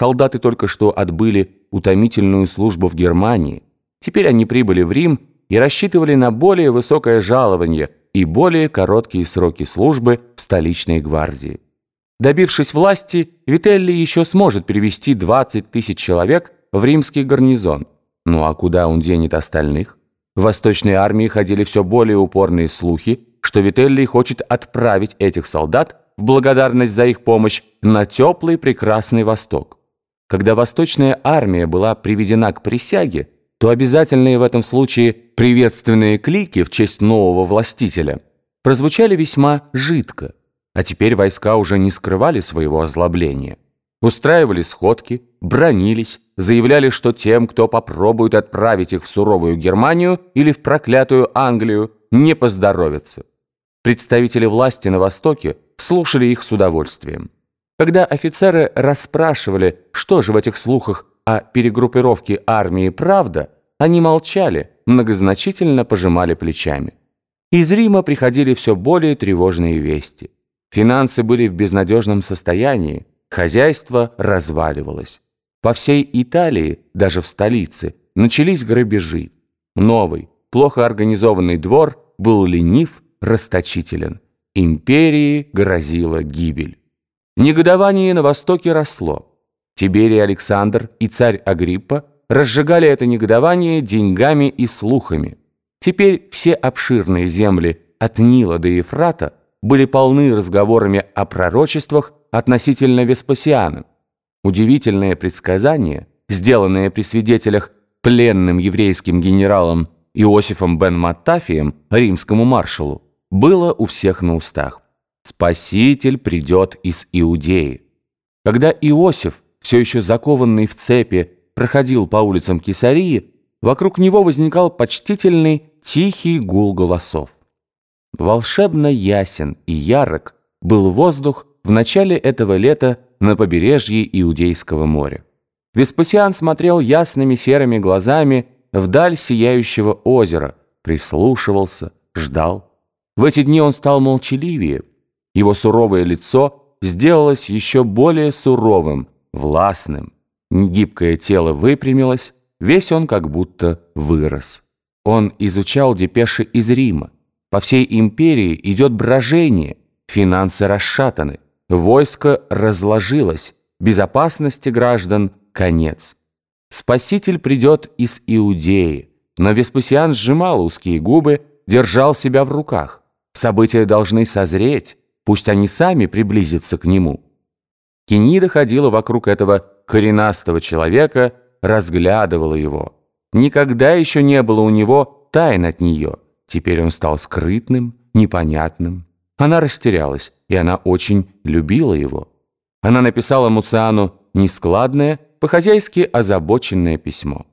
Солдаты только что отбыли утомительную службу в Германии. Теперь они прибыли в Рим и рассчитывали на более высокое жалование и более короткие сроки службы в столичной гвардии. Добившись власти, Вителли еще сможет перевести 20 тысяч человек в римский гарнизон. Ну а куда он денет остальных? В Восточной армии ходили все более упорные слухи, что Вителли хочет отправить этих солдат в благодарность за их помощь на теплый прекрасный Восток. Когда Восточная армия была приведена к присяге, то обязательные в этом случае приветственные клики в честь нового властителя прозвучали весьма жидко. А теперь войска уже не скрывали своего озлобления. Устраивали сходки, бронились, заявляли, что тем, кто попробует отправить их в суровую Германию или в проклятую Англию, не поздоровится. Представители власти на Востоке слушали их с удовольствием. Когда офицеры расспрашивали, что же в этих слухах о перегруппировке армии правда, они молчали, многозначительно пожимали плечами. Из Рима приходили все более тревожные вести. Финансы были в безнадежном состоянии, хозяйство разваливалось. По всей Италии, даже в столице, начались грабежи. Новый, плохо организованный двор был ленив, расточителен. Империи грозила гибель. Негодование на Востоке росло. Тиберий Александр и царь Агриппа разжигали это негодование деньгами и слухами. Теперь все обширные земли от Нила до Ефрата были полны разговорами о пророчествах относительно Веспасиана. Удивительное предсказание, сделанное при свидетелях пленным еврейским генералом Иосифом бен Маттафием, римскому маршалу, было у всех на устах. Спаситель придет из Иудеи. Когда Иосиф, все еще закованный в цепи, проходил по улицам Кесарии, вокруг него возникал почтительный тихий гул голосов. Волшебно ясен и ярок был воздух в начале этого лета на побережье Иудейского моря. Веспасиан смотрел ясными серыми глазами вдаль сияющего озера, прислушивался, ждал. В эти дни он стал молчаливее. Его суровое лицо сделалось еще более суровым, властным. Негибкое тело выпрямилось, весь он как будто вырос. Он изучал депеши из Рима. По всей империи идет брожение, финансы расшатаны, войско разложилось, безопасности граждан конец. Спаситель придет из Иудеи, но Веспасиан сжимал узкие губы, держал себя в руках. События должны созреть, пусть они сами приблизятся к нему. Кенида ходила вокруг этого коренастого человека, разглядывала его. Никогда еще не было у него тайн от нее – Теперь он стал скрытным, непонятным. Она растерялась, и она очень любила его. Она написала Муциану нескладное, по-хозяйски озабоченное письмо.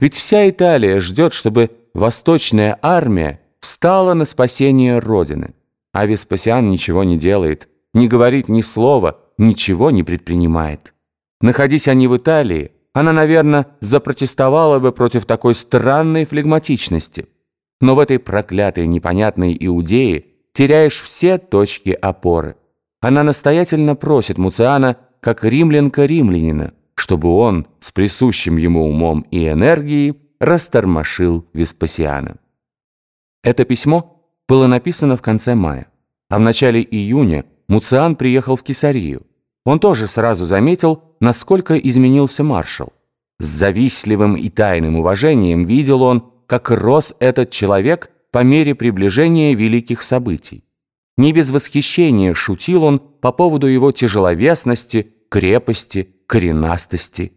Ведь вся Италия ждет, чтобы восточная армия встала на спасение Родины. А Веспасиан ничего не делает, не говорит ни слова, ничего не предпринимает. Находясь они в Италии, она, наверное, запротестовала бы против такой странной флегматичности. Но в этой проклятой непонятной Иудее теряешь все точки опоры. Она настоятельно просит Муциана, как римлянка-римлянина, чтобы он с присущим ему умом и энергией растормошил Веспасиана. Это письмо было написано в конце мая, а в начале июня Муциан приехал в Кесарию. Он тоже сразу заметил, насколько изменился маршал. С завистливым и тайным уважением видел он, как рос этот человек по мере приближения великих событий. Не без восхищения шутил он по поводу его тяжеловесности, крепости, коренастости.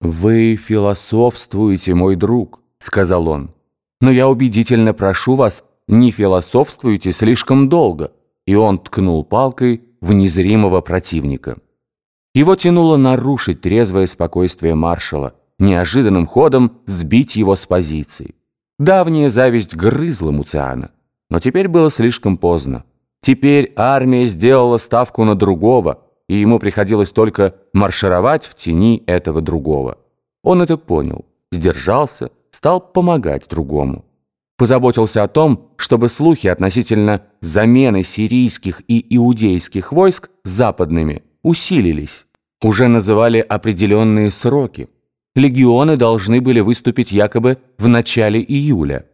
«Вы философствуете, мой друг», — сказал он. «Но я убедительно прошу вас, не философствуйте слишком долго». И он ткнул палкой в незримого противника. Его тянуло нарушить трезвое спокойствие маршала, неожиданным ходом сбить его с позиции. Давняя зависть грызла Муциана. Но теперь было слишком поздно. Теперь армия сделала ставку на другого, и ему приходилось только маршировать в тени этого другого. Он это понял, сдержался, стал помогать другому. Позаботился о том, чтобы слухи относительно замены сирийских и иудейских войск западными усилились. Уже называли определенные сроки. Легионы должны были выступить якобы в начале июля.